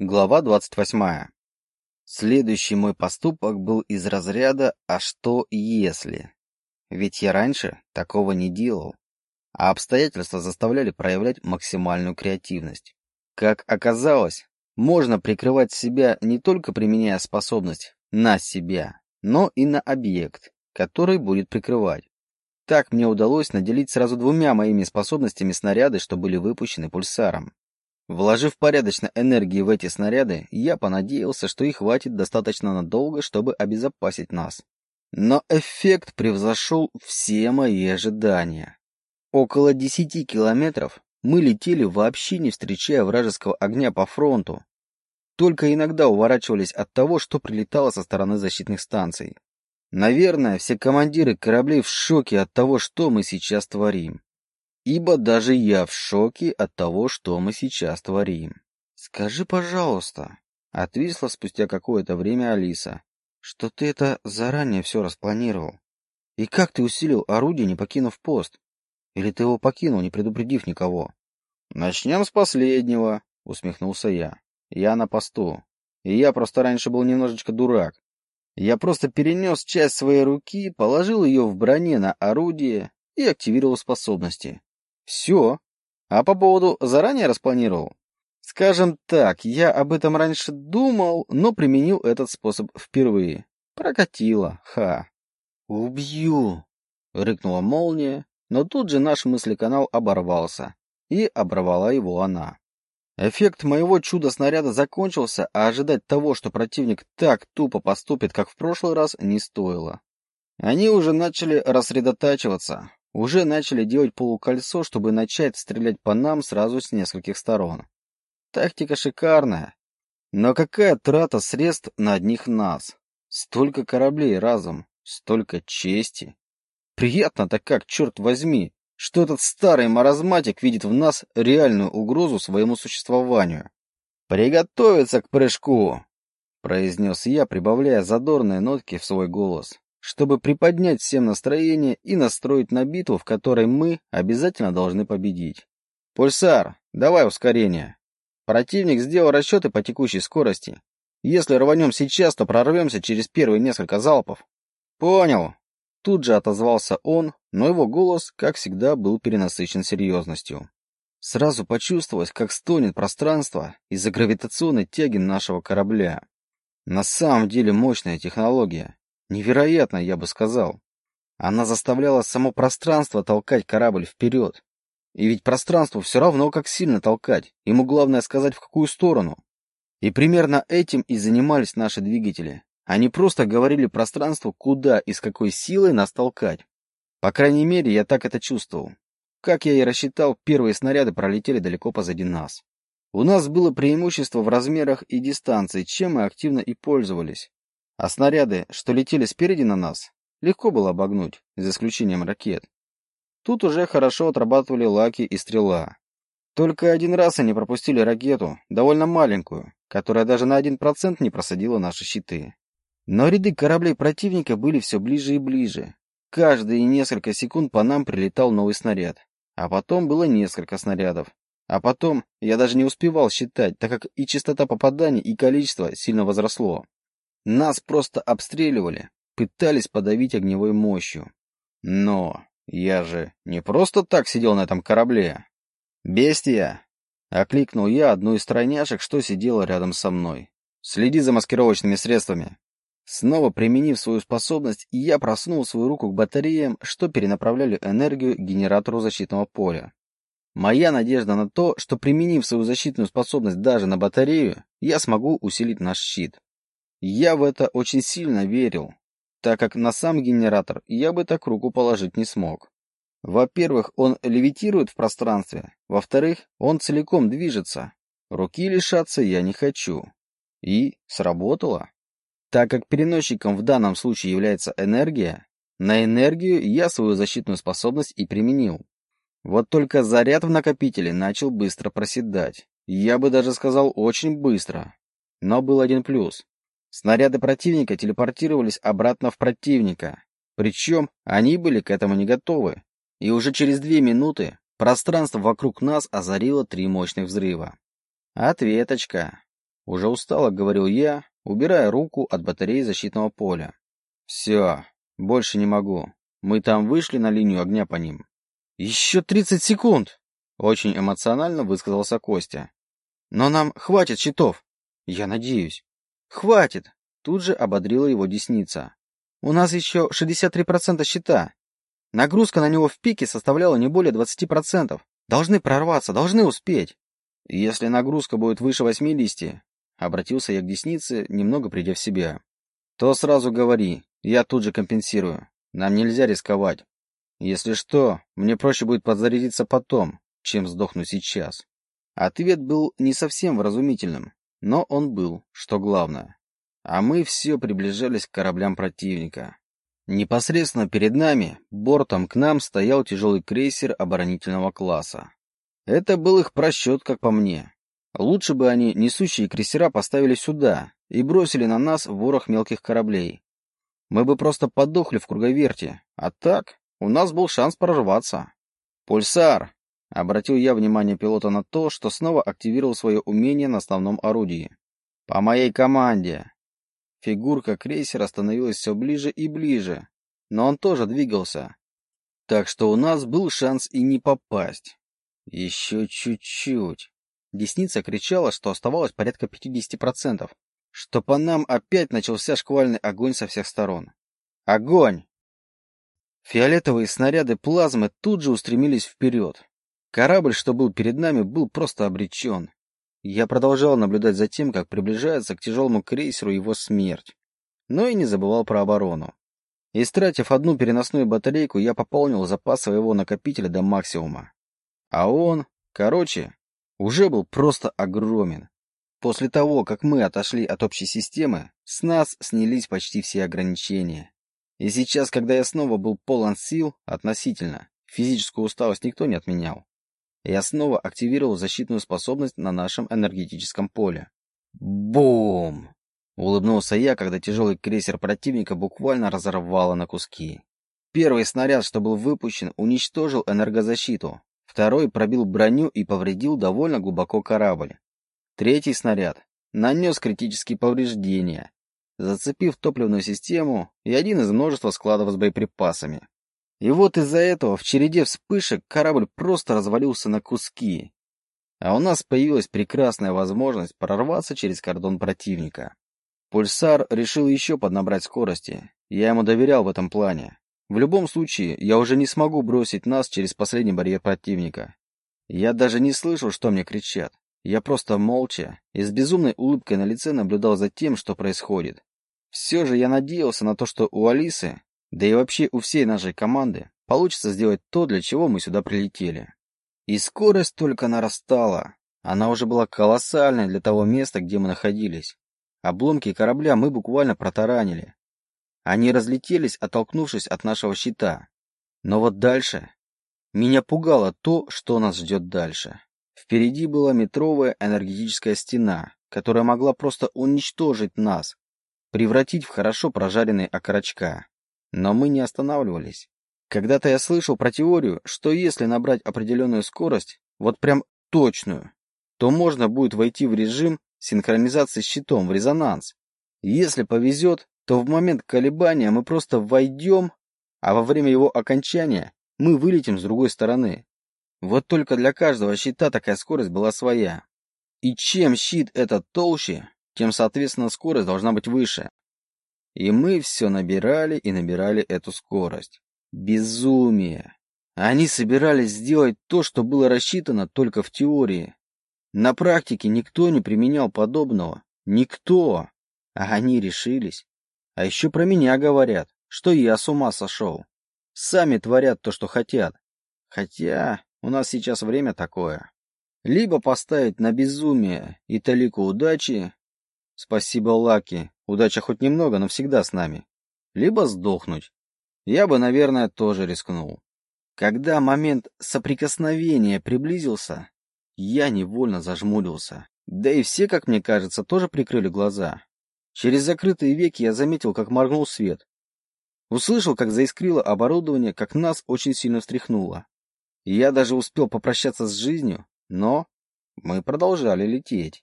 Глава 28. Следующий мой поступок был из разряда «а что если?». Ведь я раньше такого не делал, а обстоятельства заставляли проявлять максимальную креативность. Как оказалось, можно прикрывать себя не только применяя способность на себя, но и на объект, который будет прикрывать. Так мне удалось наделить сразу двумя моими способностями снаряды, что были выпущены пульсаром. Вложив порядочно энергии в эти снаряды, я понадеялся, что их хватит достаточно надолго, чтобы обезопасить нас. Но эффект превзошел все мои ожидания. Около десяти километров мы летели вообще не встречая вражеского огня по фронту. Только иногда уворачивались от того, что прилетало со стороны защитных станций. Наверное, все командиры кораблей в шоке от того, что мы сейчас творим ибо даже я в шоке от того, что мы сейчас творим. «Скажи, пожалуйста», — отвисла спустя какое-то время Алиса, «что ты это заранее все распланировал. И как ты усилил орудие, не покинув пост? Или ты его покинул, не предупредив никого?» «Начнем с последнего», — усмехнулся я. «Я на посту. И я просто раньше был немножечко дурак. Я просто перенес часть своей руки, положил ее в броне на орудие и активировал способности. Все. А по поводу заранее распланировал? Скажем так, я об этом раньше думал, но применил этот способ впервые. Прокатило, ха. Убью, рыкнула молния, но тут же наш мыслеканал оборвался, и оборвала его она. Эффект моего чуда-снаряда закончился, а ожидать того, что противник так тупо поступит, как в прошлый раз, не стоило. Они уже начали рассредотачиваться, уже начали делать полукольцо, чтобы начать стрелять по нам сразу с нескольких сторон. Тактика шикарная. Но какая трата средств на одних нас? Столько кораблей разом, столько чести. Приятно-то как, черт возьми, что этот старый маразматик видит в нас реальную угрозу своему существованию. «Приготовиться к прыжку!» — произнес я, прибавляя задорные нотки в свой голос чтобы приподнять всем настроение и настроить на битву, в которой мы обязательно должны победить. «Пульсар, давай ускорение!» Противник сделал расчеты по текущей скорости. Если рванем сейчас, то прорвемся через первые несколько залпов. «Понял!» Тут же отозвался он, но его голос, как всегда, был перенасыщен серьезностью. Сразу почувствовалось, как стонет пространство из-за гравитационной тяги нашего корабля. На самом деле мощная технология. Невероятно, я бы сказал. Она заставляла само пространство толкать корабль вперед. И ведь пространству все равно, как сильно толкать. Ему главное сказать, в какую сторону. И примерно этим и занимались наши двигатели. Они просто говорили пространству, куда и с какой силой нас толкать. По крайней мере, я так это чувствовал. Как я и рассчитал, первые снаряды пролетели далеко позади нас. У нас было преимущество в размерах и дистанции, чем мы активно и пользовались. А снаряды, что летели спереди на нас, легко было обогнуть, за исключением ракет. Тут уже хорошо отрабатывали лаки и стрела. Только один раз они пропустили ракету, довольно маленькую, которая даже на один процент не просадила наши щиты. Но ряды кораблей противника были все ближе и ближе. Каждые несколько секунд по нам прилетал новый снаряд. А потом было несколько снарядов. А потом я даже не успевал считать, так как и частота попаданий, и количество сильно возросло. Нас просто обстреливали, пытались подавить огневой мощью. Но я же не просто так сидел на этом корабле. «Бестия!» — окликнул я одну из тройняшек, что сидела рядом со мной. «Следи за маскировочными средствами». Снова применив свою способность, я просунул свою руку к батареям, что перенаправляли энергию к генератору защитного поля. Моя надежда на то, что применив свою защитную способность даже на батарею, я смогу усилить наш щит. Я в это очень сильно верил, так как на сам генератор я бы так руку положить не смог. Во-первых, он левитирует в пространстве, во-вторых, он целиком движется. Руки лишаться я не хочу. И сработало. Так как переносчиком в данном случае является энергия, на энергию я свою защитную способность и применил. Вот только заряд в накопителе начал быстро проседать. Я бы даже сказал очень быстро. Но был один плюс. Снаряды противника телепортировались обратно в противника. Причем они были к этому не готовы. И уже через две минуты пространство вокруг нас озарило три мощных взрыва. Ответочка. Уже устало, говорил я, убирая руку от батареи защитного поля. Все, больше не могу. Мы там вышли на линию огня по ним. Еще тридцать секунд! Очень эмоционально высказался Костя. Но нам хватит щитов. Я надеюсь. Хватит! Тут же ободрила его десница. У нас еще 63% щита. Нагрузка на него в пике составляла не более 20%. Должны прорваться, должны успеть. Если нагрузка будет выше 80, обратился я к деснице, немного придя в себя, то сразу говори, я тут же компенсирую. Нам нельзя рисковать. Если что, мне проще будет подзарядиться потом, чем сдохнуть сейчас. Ответ был не совсем вразумительным, но он был, что главное. А мы все приближались к кораблям противника. Непосредственно перед нами, бортом к нам, стоял тяжелый крейсер оборонительного класса. Это был их просчет, как по мне. Лучше бы они несущие крейсера поставили сюда и бросили на нас ворох мелких кораблей. Мы бы просто подохли в круговерте, а так у нас был шанс прорваться. «Пульсар!» — обратил я внимание пилота на то, что снова активировал свое умение на основном орудии. «По моей команде!» Фигурка крейсера становилась все ближе и ближе, но он тоже двигался. Так что у нас был шанс и не попасть. Еще чуть-чуть. Десница кричала, что оставалось порядка 50%, что по нам опять начался шквальный огонь со всех сторон. Огонь! Фиолетовые снаряды плазмы тут же устремились вперед. Корабль, что был перед нами, был просто обречен. Я продолжал наблюдать за тем, как приближается к тяжелому крейсеру его смерть. Но и не забывал про оборону. Истратив одну переносную батарейку, я пополнил запас своего накопителя до максимума. А он, короче, уже был просто огромен. После того, как мы отошли от общей системы, с нас снялись почти все ограничения. И сейчас, когда я снова был полон сил, относительно, физическую усталость никто не отменял. Я снова активировал защитную способность на нашем энергетическом поле. Бум! Улыбнулся я, когда тяжелый крейсер противника буквально разорвало на куски. Первый снаряд, что был выпущен, уничтожил энергозащиту. Второй пробил броню и повредил довольно глубоко корабль. Третий снаряд нанес критические повреждения, зацепив топливную систему и один из множества складов с боеприпасами. И вот из-за этого в череде вспышек корабль просто развалился на куски. А у нас появилась прекрасная возможность прорваться через кордон противника. Пульсар решил еще поднабрать скорости. Я ему доверял в этом плане. В любом случае, я уже не смогу бросить нас через последний барьер противника. Я даже не слышал, что мне кричат. Я просто молча и с безумной улыбкой на лице наблюдал за тем, что происходит. Все же я надеялся на то, что у Алисы да и вообще у всей нашей команды получится сделать то, для чего мы сюда прилетели. И скорость только нарастала. Она уже была колоссальной для того места, где мы находились. Обломки корабля мы буквально протаранили. Они разлетелись, оттолкнувшись от нашего щита. Но вот дальше... Меня пугало то, что нас ждет дальше. Впереди была метровая энергетическая стена, которая могла просто уничтожить нас, превратить в хорошо прожаренные окорочка. Но мы не останавливались. Когда-то я слышал про теорию, что если набрать определенную скорость, вот прям точную, то можно будет войти в режим синхронизации с щитом в резонанс. Если повезет, то в момент колебания мы просто войдем, а во время его окончания мы вылетим с другой стороны. Вот только для каждого щита такая скорость была своя. И чем щит этот толще, тем, соответственно, скорость должна быть выше. И мы все набирали и набирали эту скорость. Безумие. Они собирались сделать то, что было рассчитано только в теории. На практике никто не применял подобного. Никто. А они решились. А еще про меня говорят, что я с ума сошел. Сами творят то, что хотят. Хотя у нас сейчас время такое. Либо поставить на безумие и талику удачи. Спасибо, Лаки, Удача хоть немного, но всегда с нами. Либо сдохнуть. Я бы, наверное, тоже рискнул. Когда момент соприкосновения приблизился, я невольно зажмурился. Да и все, как мне кажется, тоже прикрыли глаза. Через закрытые веки я заметил, как моргнул свет. Услышал, как заискрило оборудование, как нас очень сильно встряхнуло. Я даже успел попрощаться с жизнью, но мы продолжали лететь.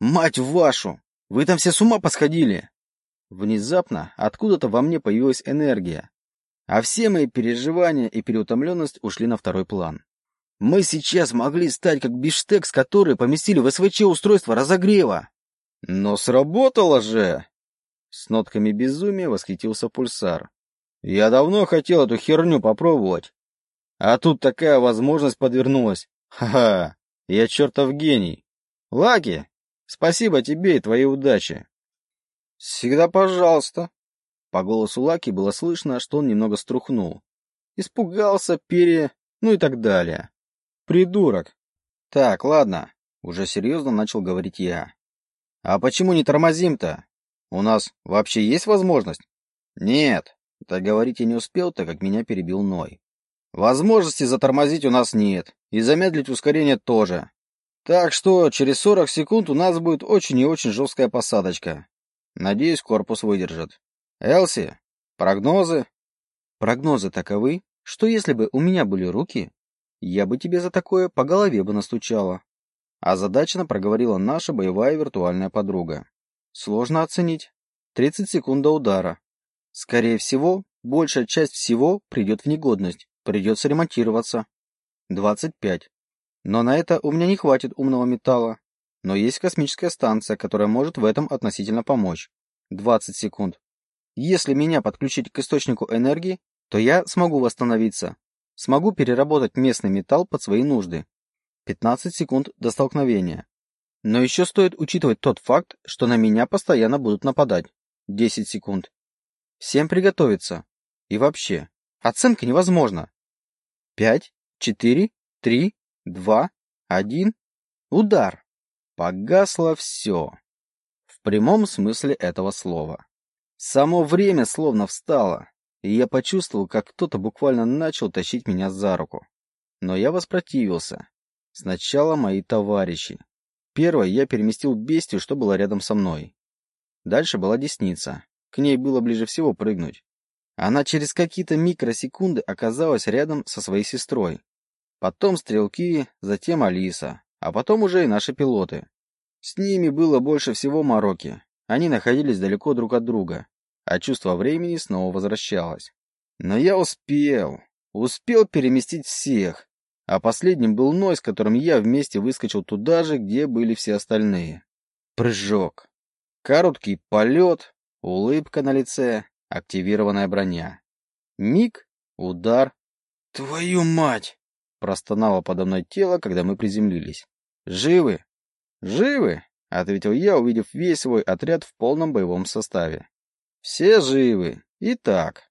Мать вашу! Вы там все с ума посходили! Внезапно откуда-то во мне появилась энергия, а все мои переживания и переутомленность ушли на второй план. Мы сейчас могли стать как биштекс, который поместили в СВЧ устройство разогрева. Но сработало же! С нотками безумия восхитился пульсар. Я давно хотел эту херню попробовать. А тут такая возможность подвернулась. Ха-ха, я чертов гений. Лаки, спасибо тебе и твоей удачи. Всегда пожалуйста. По голосу Лаки было слышно, что он немного струхнул. Испугался, пере... ну и так далее. Придурок. Так, ладно, уже серьезно начал говорить я. А почему не тормозим-то? У нас вообще есть возможность? Нет, договорить я не успел, так как меня перебил Ной. Возможности затормозить у нас нет, и замедлить ускорение тоже. Так что через 40 секунд у нас будет очень и очень жесткая посадочка. Надеюсь, корпус выдержит. Элси, прогнозы? Прогнозы таковы, что если бы у меня были руки, я бы тебе за такое по голове бы настучала. Озадаченно проговорила наша боевая виртуальная подруга. Сложно оценить. 30 секунд до удара. Скорее всего, большая часть всего придет в негодность. Придется ремонтироваться. 25. Но на это у меня не хватит умного металла. Но есть космическая станция, которая может в этом относительно помочь. 20 секунд. Если меня подключить к источнику энергии, то я смогу восстановиться. Смогу переработать местный металл под свои нужды. 15 секунд до столкновения. Но еще стоит учитывать тот факт, что на меня постоянно будут нападать. 10 секунд. Всем приготовиться. И вообще, оценка невозможна. Пять, четыре, три, два, один. Удар. Погасло все. В прямом смысле этого слова. Само время словно встало, и я почувствовал, как кто-то буквально начал тащить меня за руку. Но я воспротивился. Сначала мои товарищи. Первой я переместил бестию, что было рядом со мной. Дальше была десница. К ней было ближе всего прыгнуть. Она через какие-то микросекунды оказалась рядом со своей сестрой. Потом стрелки, затем Алиса, а потом уже и наши пилоты. С ними было больше всего мороки. Они находились далеко друг от друга, а чувство времени снова возвращалось. Но я успел. Успел переместить всех. А последним был Ной, с которым я вместе выскочил туда же, где были все остальные. Прыжок. Короткий полет, улыбка на лице, Активированная броня. Миг, удар. «Твою мать!» — простонало подо мной тело, когда мы приземлились. «Живы?» «Живы?» — ответил я, увидев весь свой отряд в полном боевом составе. «Все живы. Итак,